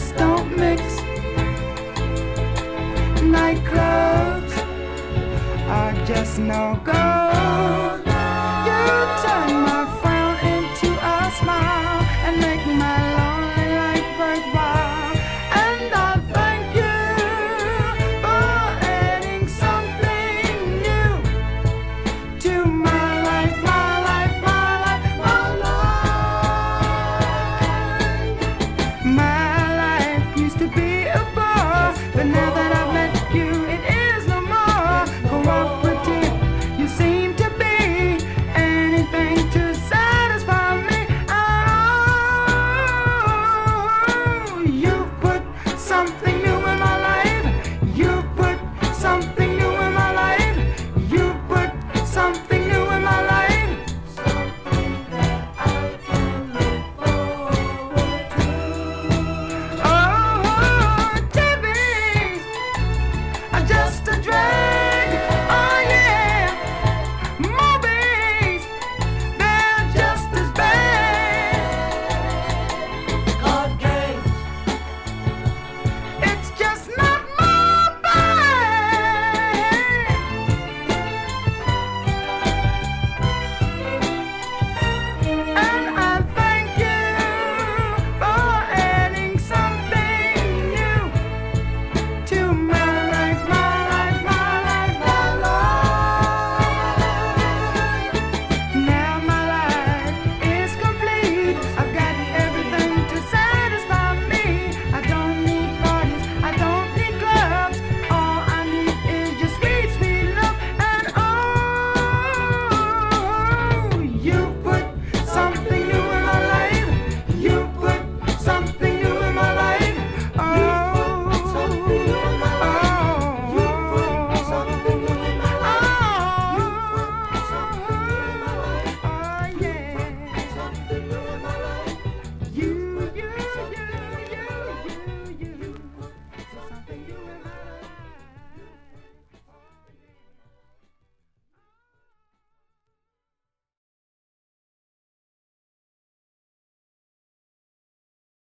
just don't mix nightclubs are just no go. You turn my frown into a smile and make my